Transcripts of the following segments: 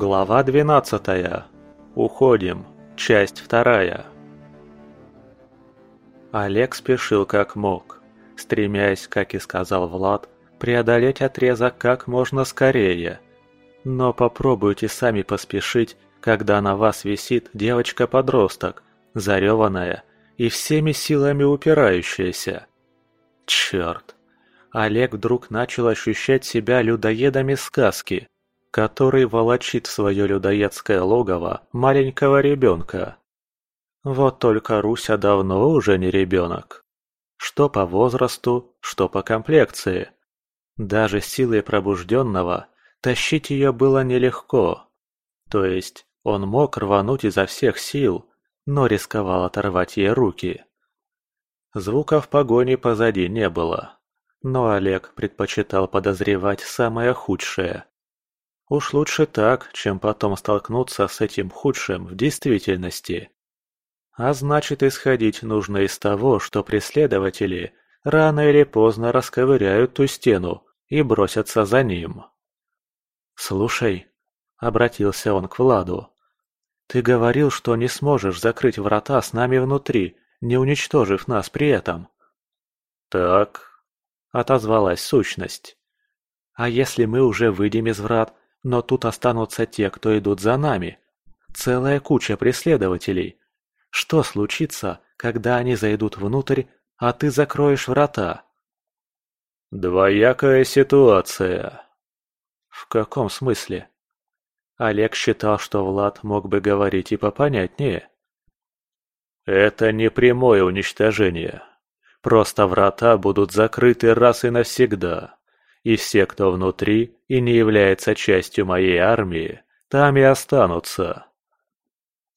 Глава 12. Уходим. Часть вторая. Олег спешил как мог, стремясь, как и сказал Влад, преодолеть отрезок как можно скорее. Но попробуйте сами поспешить, когда на вас висит девочка-подросток, зареванная и всеми силами упирающаяся. Черт! Олег вдруг начал ощущать себя людоедами сказки, который волочит в свое людоедское логово маленького ребенка. Вот только Руся давно уже не ребенок. Что по возрасту, что по комплекции. Даже силой пробужденного тащить ее было нелегко. То есть он мог рвануть изо всех сил, но рисковал оторвать ей руки. Звука в погоне позади не было, но Олег предпочитал подозревать самое худшее. Уж лучше так, чем потом столкнуться с этим худшим в действительности. А значит, исходить нужно из того, что преследователи рано или поздно расковыряют ту стену и бросятся за ним. «Слушай», — обратился он к Владу, — «ты говорил, что не сможешь закрыть врата с нами внутри, не уничтожив нас при этом». «Так», — отозвалась сущность. «А если мы уже выйдем из врат, но тут останутся те, кто идут за нами. Целая куча преследователей. Что случится, когда они зайдут внутрь, а ты закроешь врата? Двоякая ситуация. В каком смысле? Олег считал, что Влад мог бы говорить и попонятнее. Это не прямое уничтожение. Просто врата будут закрыты раз и навсегда и все, кто внутри и не является частью моей армии, там и останутся.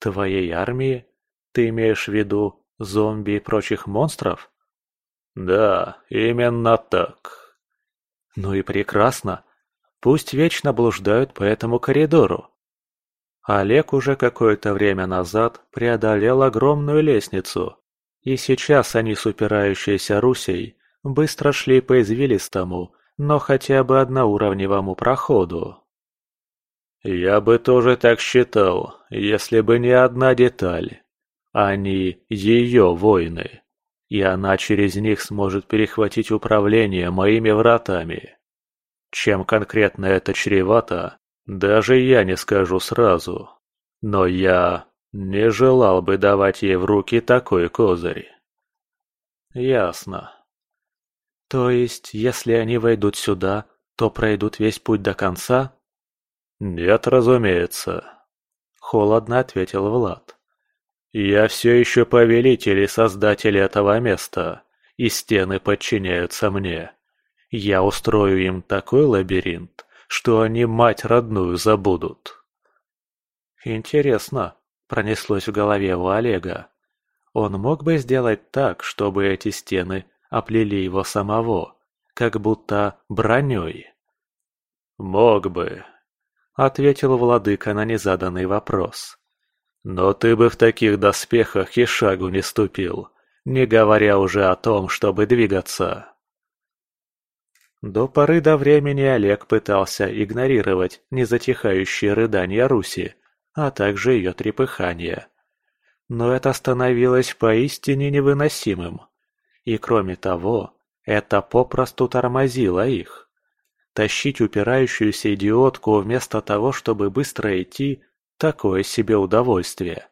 Твоей армии? Ты имеешь в виду зомби и прочих монстров? Да, именно так. Ну и прекрасно. Пусть вечно блуждают по этому коридору. Олег уже какое-то время назад преодолел огромную лестницу, и сейчас они с упирающейся Русей быстро шли по извилистому, но хотя бы одноуровневому проходу. Я бы тоже так считал, если бы не одна деталь. Они ее воины, и она через них сможет перехватить управление моими вратами. Чем конкретно это чревато, даже я не скажу сразу. Но я не желал бы давать ей в руки такой козырь. Ясно. То есть, если они войдут сюда, то пройдут весь путь до конца? Нет, разумеется. Холодно ответил Влад. Я все еще повелитель и создатель этого места, и стены подчиняются мне. Я устрою им такой лабиринт, что они мать родную забудут. Интересно, пронеслось в голове у Олега. Он мог бы сделать так, чтобы эти стены оплели его самого, как будто броней. «Мог бы», — ответил владыка на незаданный вопрос. «Но ты бы в таких доспехах и шагу не ступил, не говоря уже о том, чтобы двигаться». До поры до времени Олег пытался игнорировать незатихающие рыдания Руси, а также ее трепыхание. Но это становилось поистине невыносимым. И кроме того, это попросту тормозило их. Тащить упирающуюся идиотку вместо того, чтобы быстро идти – такое себе удовольствие.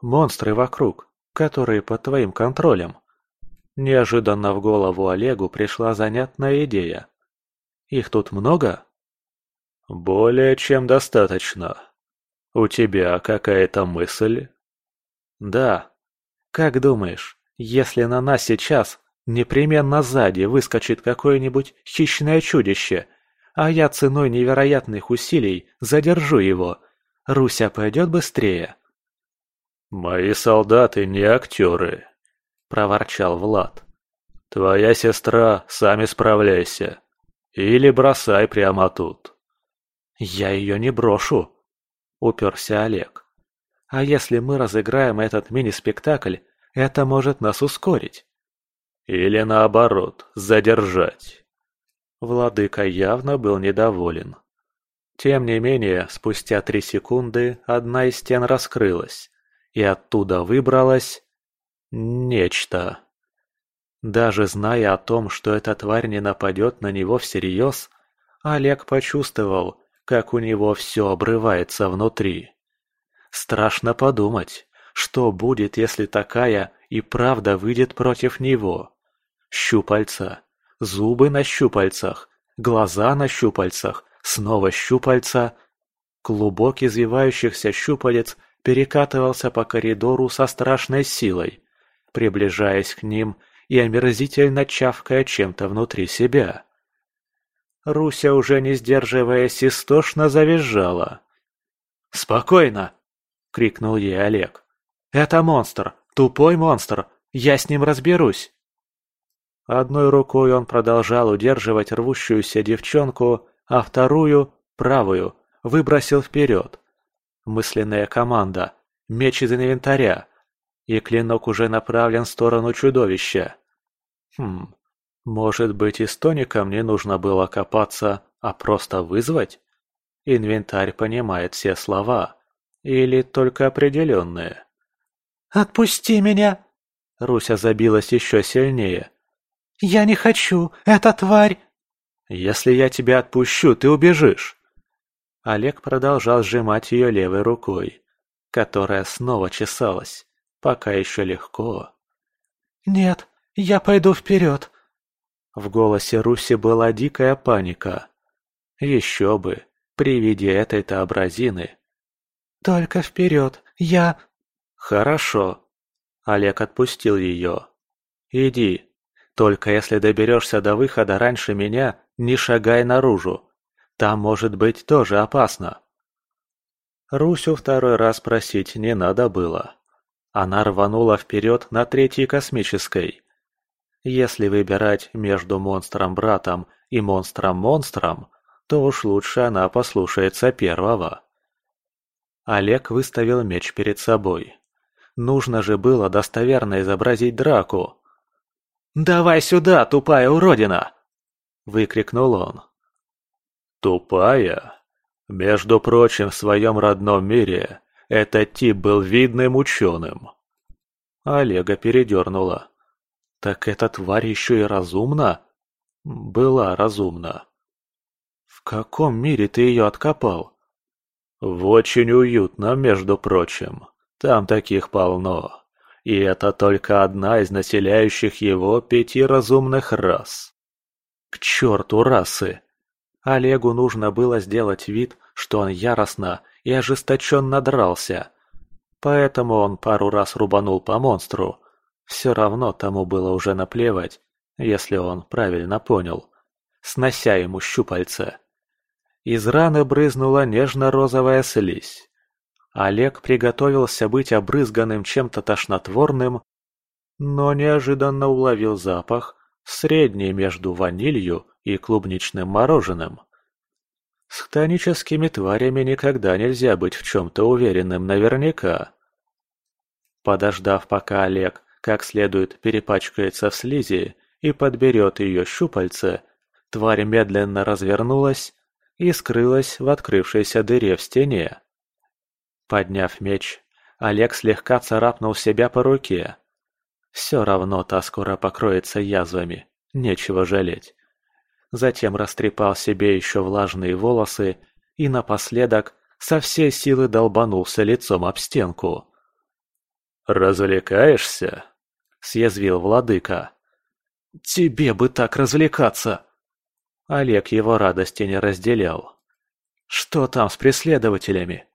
Монстры вокруг, которые под твоим контролем. Неожиданно в голову Олегу пришла занятная идея. Их тут много? Более чем достаточно. У тебя какая-то мысль? Да. Как думаешь, если на нас сейчас непременно сзади выскочит какое-нибудь хищное чудище, а я ценой невероятных усилий задержу его, Руся пойдет быстрее. «Мои солдаты не актеры», — проворчал Влад. «Твоя сестра, сами справляйся. Или бросай прямо тут». «Я ее не брошу», — уперся Олег. «А если мы разыграем этот мини-спектакль, это может нас ускорить. Или наоборот, задержать. Владыка явно был недоволен. Тем не менее, спустя три секунды одна из стен раскрылась, и оттуда выбралось... нечто. Даже зная о том, что эта тварь не нападет на него всерьез, Олег почувствовал, как у него все обрывается внутри. Страшно подумать, что будет, если такая и правда выйдет против него. Щупальца, зубы на щупальцах, глаза на щупальцах, снова щупальца. Клубок извивающихся щупалец перекатывался по коридору со страшной силой, приближаясь к ним и омерзительно чавкая чем-то внутри себя. Руся, уже не сдерживаясь, истошно завизжала. «Спокойно!» — крикнул ей Олег. «Это монстр! Тупой монстр! Я с ним разберусь!» Одной рукой он продолжал удерживать рвущуюся девчонку, а вторую, правую, выбросил вперед. Мысленная команда, меч из инвентаря, и клинок уже направлен в сторону чудовища. Хм, может быть и с тоником не нужно было копаться, а просто вызвать? Инвентарь понимает все слова. Или только определенные. «Отпусти меня!» Руся забилась еще сильнее. «Я не хочу! Это тварь!» «Если я тебя отпущу, ты убежишь!» Олег продолжал сжимать ее левой рукой, которая снова чесалась, пока еще легко. «Нет, я пойду вперед!» В голосе Руси была дикая паника. Еще бы, при виде этой-то образины. «Только вперед, я...» «Хорошо». Олег отпустил ее. «Иди. Только если доберешься до выхода раньше меня, не шагай наружу. Там может быть тоже опасно». Русю второй раз просить не надо было. Она рванула вперед на третьей космической. Если выбирать между монстром-братом и монстром-монстром, то уж лучше она послушается первого. Олег выставил меч перед собой. Нужно же было достоверно изобразить драку. «Давай сюда, тупая уродина!» – выкрикнул он. «Тупая? Между прочим, в своем родном мире этот тип был видным ученым». Олега передернуло. Так эта тварь еще и разумна? Была разумна. В каком мире ты ее откопал? В очень уютном, между прочим. Там таких полно. И это только одна из населяющих его пяти разумных рас. К черту расы! Олегу нужно было сделать вид, что он яростно и ожесточенно дрался. Поэтому он пару раз рубанул по монстру, все равно тому было уже наплевать, если он правильно понял, снося ему щупальца. Из раны брызнула нежно-розовая слизь. Олег приготовился быть обрызганным чем-то тошнотворным, но неожиданно уловил запах, средний между ванилью и клубничным мороженым. С хтоническими тварями никогда нельзя быть в чем-то уверенным наверняка. Подождав, пока Олег как следует перепачкается в слизи и подберет ее щупальце, тварь медленно развернулась и скрылась в открывшейся дыре в стене. Подняв меч, Олег слегка царапнул себя по руке. Все равно та скоро покроется язвами, нечего жалеть. Затем растрепал себе еще влажные волосы и напоследок со всей силы долбанулся лицом об стенку. «Развлекаешься?» съязвил владыка. «Тебе бы так развлекаться!» Олег его радости не разделял. «Что там с преследователями?»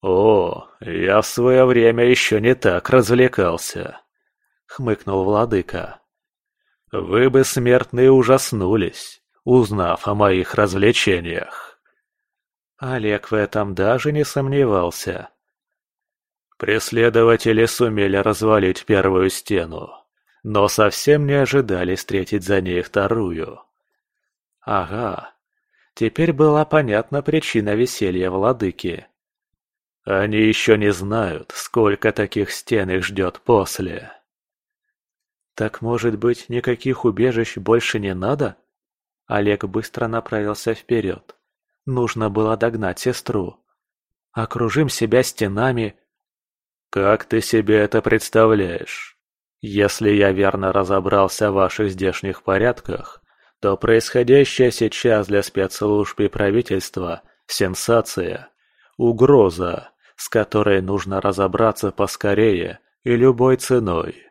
«О, я в свое время еще не так развлекался», — хмыкнул владыка. «Вы бы, смертные, ужаснулись, узнав о моих развлечениях». Олег в этом даже не сомневался. Преследователи сумели развалить первую стену, но совсем не ожидали встретить за ней вторую. Ага, теперь была понятна причина веселья владыки. Они еще не знают, сколько таких стен их ждет после. Так может быть, никаких убежищ больше не надо? Олег быстро направился вперед. Нужно было догнать сестру. Окружим себя стенами. Как ты себе это представляешь? Если я верно разобрался в ваших здешних порядках, то происходящее сейчас для спецслужб и правительства – сенсация, угроза, с которой нужно разобраться поскорее и любой ценой.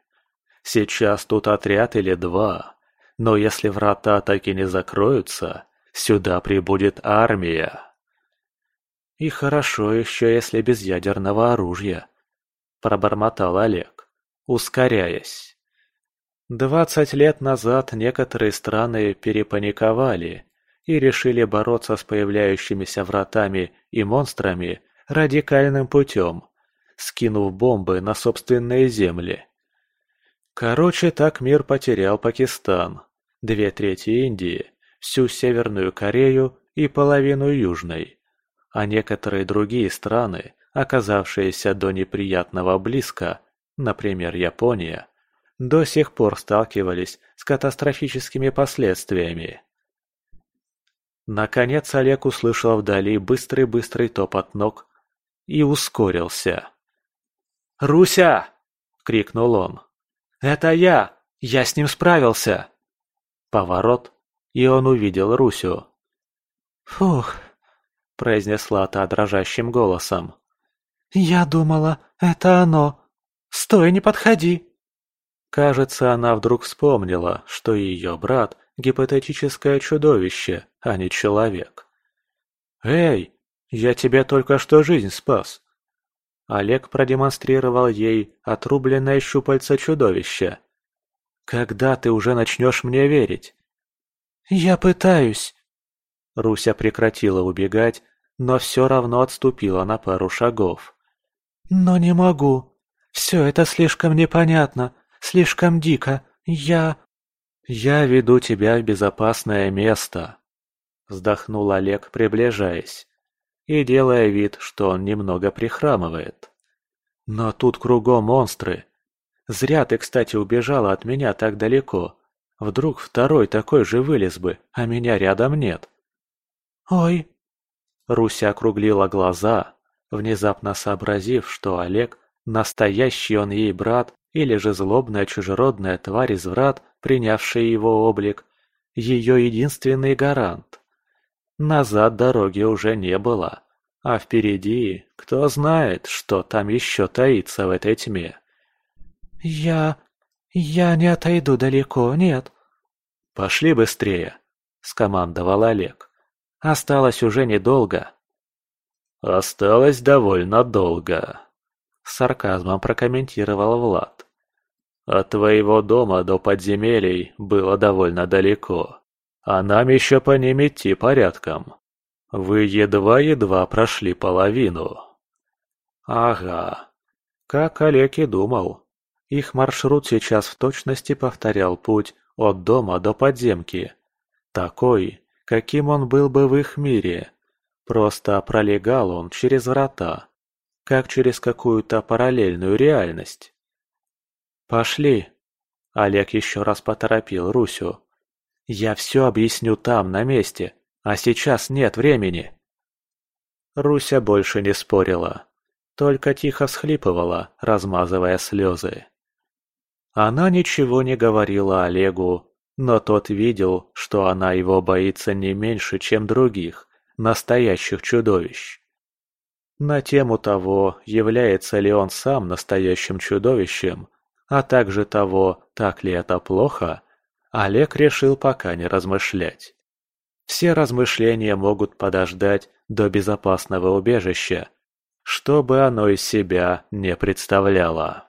Сейчас тут отряд или два, но если врата так и не закроются, сюда прибудет армия. И хорошо еще, если без ядерного оружия, пробормотал Олег, ускоряясь. Двадцать лет назад некоторые страны перепаниковали и решили бороться с появляющимися вратами и монстрами радикальным путем, скинув бомбы на собственные земли. Короче, так мир потерял Пакистан, две трети Индии, всю Северную Корею и половину Южной. А некоторые другие страны, оказавшиеся до неприятного близко, например, Япония, до сих пор сталкивались с катастрофическими последствиями. Наконец Олег услышал вдали быстрый-быстрый топот ног и ускорился. «Руся!» — крикнул он. «Это я! Я с ним справился!» Поворот, и он увидел Русю. «Фух!» — произнесла та дрожащим голосом. «Я думала, это оно! Стой, не подходи!» Кажется, она вдруг вспомнила, что ее брат – гипотетическое чудовище, а не человек. «Эй, я тебе только что жизнь спас!» Олег продемонстрировал ей отрубленное щупальце чудовища. «Когда ты уже начнешь мне верить?» «Я пытаюсь!» Руся прекратила убегать, но все равно отступила на пару шагов. «Но не могу. Все это слишком непонятно, слишком дико. Я...» «Я веду тебя в безопасное место», — вздохнул Олег, приближаясь, и делая вид, что он немного прихрамывает. «Но тут кругом монстры. Зря ты, кстати, убежала от меня так далеко. Вдруг второй такой же вылез бы, а меня рядом нет». «Ой!» Руся округлила глаза, внезапно сообразив, что Олег – настоящий он ей брат или же злобная чужеродная тварь из врат, принявшая его облик, ее единственный гарант. Назад дороги уже не было, а впереди кто знает, что там еще таится в этой тьме. «Я... я не отойду далеко, нет». «Пошли быстрее», — скомандовал Олег. «Осталось уже недолго». «Осталось довольно долго», — с сарказмом прокомментировал Влад. От твоего дома до подземелий было довольно далеко, а нам еще по ним идти порядком. Вы едва-едва прошли половину. Ага, как Олег и думал. Их маршрут сейчас в точности повторял путь от дома до подземки. Такой, каким он был бы в их мире. Просто пролегал он через врата, как через какую-то параллельную реальность. «Пошли!» Олег еще раз поторопил Русю. «Я все объясню там, на месте, а сейчас нет времени!» Руся больше не спорила, только тихо всхлипывала, размазывая слезы. Она ничего не говорила Олегу, но тот видел, что она его боится не меньше, чем других, настоящих чудовищ. На тему того, является ли он сам настоящим чудовищем, а также того, так ли это плохо, Олег решил пока не размышлять. Все размышления могут подождать до безопасного убежища, что бы оно из себя не представляло.